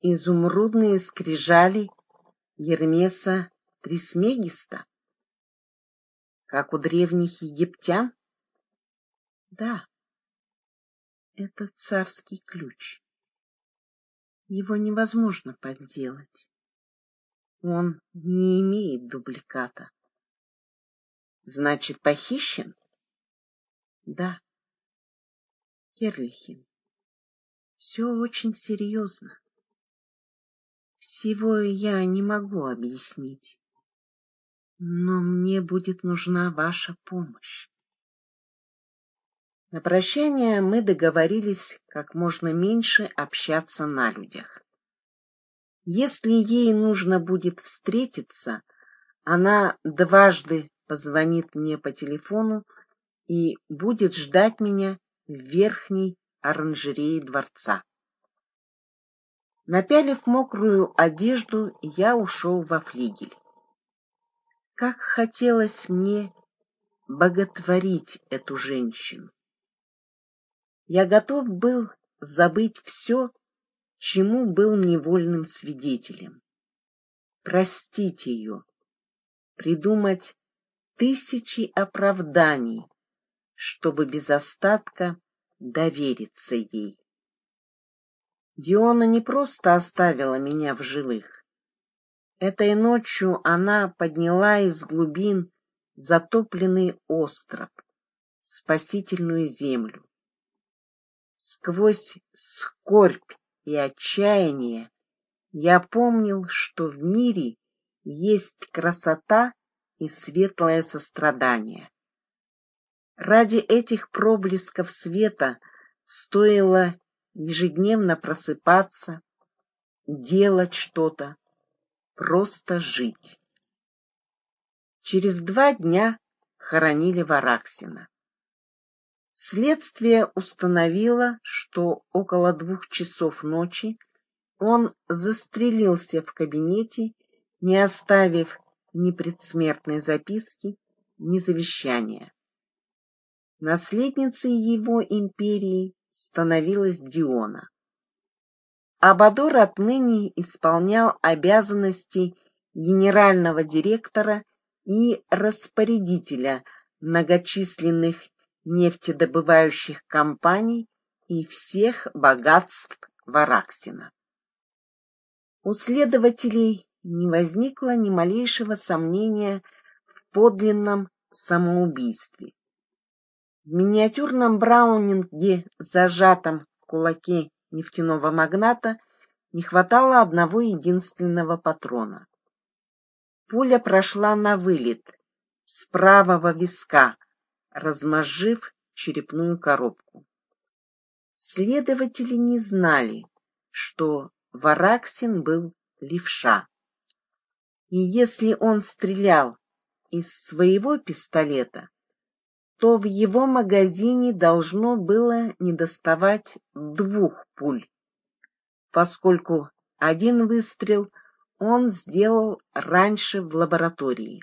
изумрудные скрижали Ермеса Трисмегиста, как у древних египтян? Да, это царский ключ. Его невозможно подделать. Он не имеет дубликата. Значит, похищен? Да. Керлихин, все очень серьезно. Всего я не могу объяснить, но мне будет нужна ваша помощь. На прощание мы договорились как можно меньше общаться на людях. Если ей нужно будет встретиться, она дважды позвонит мне по телефону и будет ждать меня в верхней оранжерее дворца. Напялив мокрую одежду, я ушел во флигель. Как хотелось мне боготворить эту женщину. Я готов был забыть все, чему был невольным свидетелем. Простить ее, придумать тысячи оправданий, чтобы без остатка довериться ей. Диона не просто оставила меня в живых. Этой ночью она подняла из глубин затопленный остров, спасительную землю. Сквозь скорбь и отчаяние я помнил, что в мире есть красота и светлое сострадание. Ради этих проблесков света стоило ежедневно просыпаться, делать что-то, просто жить. Через два дня хоронили Вараксина. Следствие установило, что около двух часов ночи он застрелился в кабинете, не оставив ни предсмертной записки, ни завещания. Наследницей его империи становилась Диона. Абадор отныне исполнял обязанности генерального директора и распорядителя многочисленных нефтедобывающих компаний и всех богатств Вараксина. У следователей не возникло ни малейшего сомнения в подлинном самоубийстве. В миниатюрном браунинге, зажатом в кулаке нефтяного магната, не хватало одного единственного патрона. Пуля прошла на вылет, с правого виска, размозжив черепную коробку. Следователи не знали, что Вараксин был левша. И если он стрелял из своего пистолета, то в его магазине должно было недоставать двух пуль, поскольку один выстрел он сделал раньше в лаборатории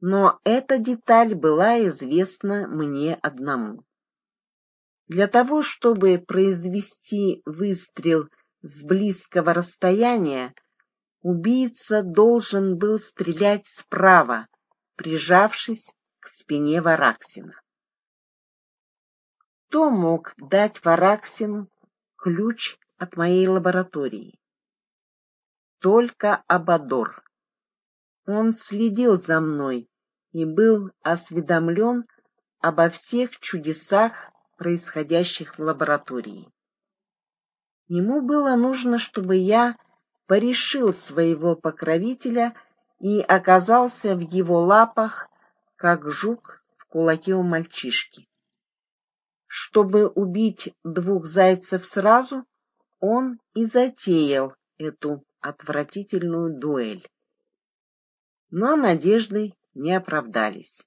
но эта деталь была известна мне одному. Для того, чтобы произвести выстрел с близкого расстояния, убийца должен был стрелять справа, прижавшись спине Вараксина. Кто мог дать Вараксину ключ от моей лаборатории? Только Абадор. Он следил за мной и был осведомлен обо всех чудесах, происходящих в лаборатории. Ему было нужно, чтобы я порешил своего покровителя и оказался в его лапах, как жук в кулаке у мальчишки. Чтобы убить двух зайцев сразу, он и затеял эту отвратительную дуэль но надежды не оправдались.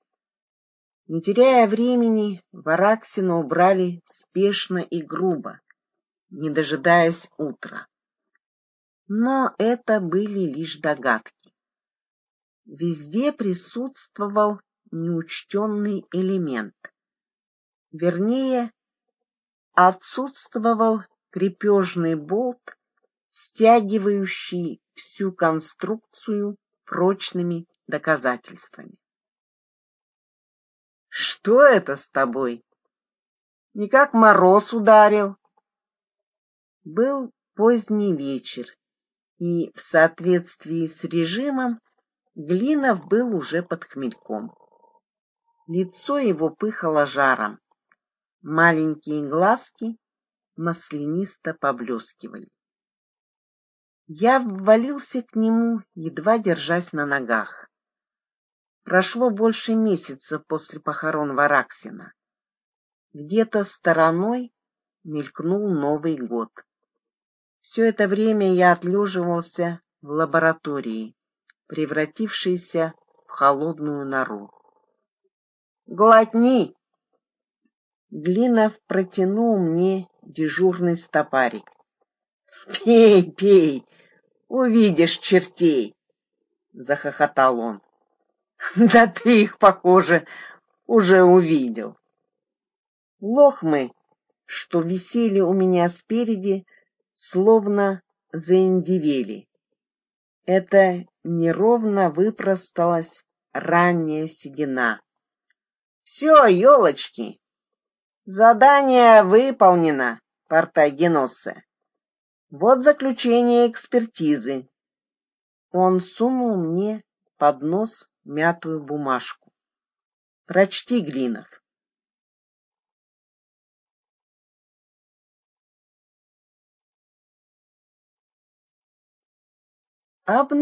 Не теряя времени, Вараксина убрали спешно и грубо, не дожидаясь утра. Но это были лишь догадки. Везде присутствовал неучтенный элемент. Вернее, отсутствовал крепежный болт стягивающий всю конструкцию прочными доказательствами. Что это с тобой? Никак мороз ударил. Был поздний вечер, и в соответствии с режимом Глинов был уже под хмельком. Лицо его пыхало жаром. Маленькие глазки маслянисто поблескивали. Я ввалился к нему, едва держась на ногах. Прошло больше месяца после похорон Вараксина. Где-то стороной мелькнул Новый год. Все это время я отлеживался в лаборатории, превратившейся в холодную нору. «Глотни!» Глинов протянул мне дежурный стопарик. «Пей, пей, увидишь чертей!» — захохотал он. «Да ты их, похоже, уже увидел!» Лохмы, что висели у меня спереди, словно заиндивели. Это неровно выпросталась ранняя седина. «Все, елочки, задание выполнено, Портагеноссе!» Вот заключение экспертизы. Он сунул мне под нос мятую бумажку. Прочти, Глинов. Об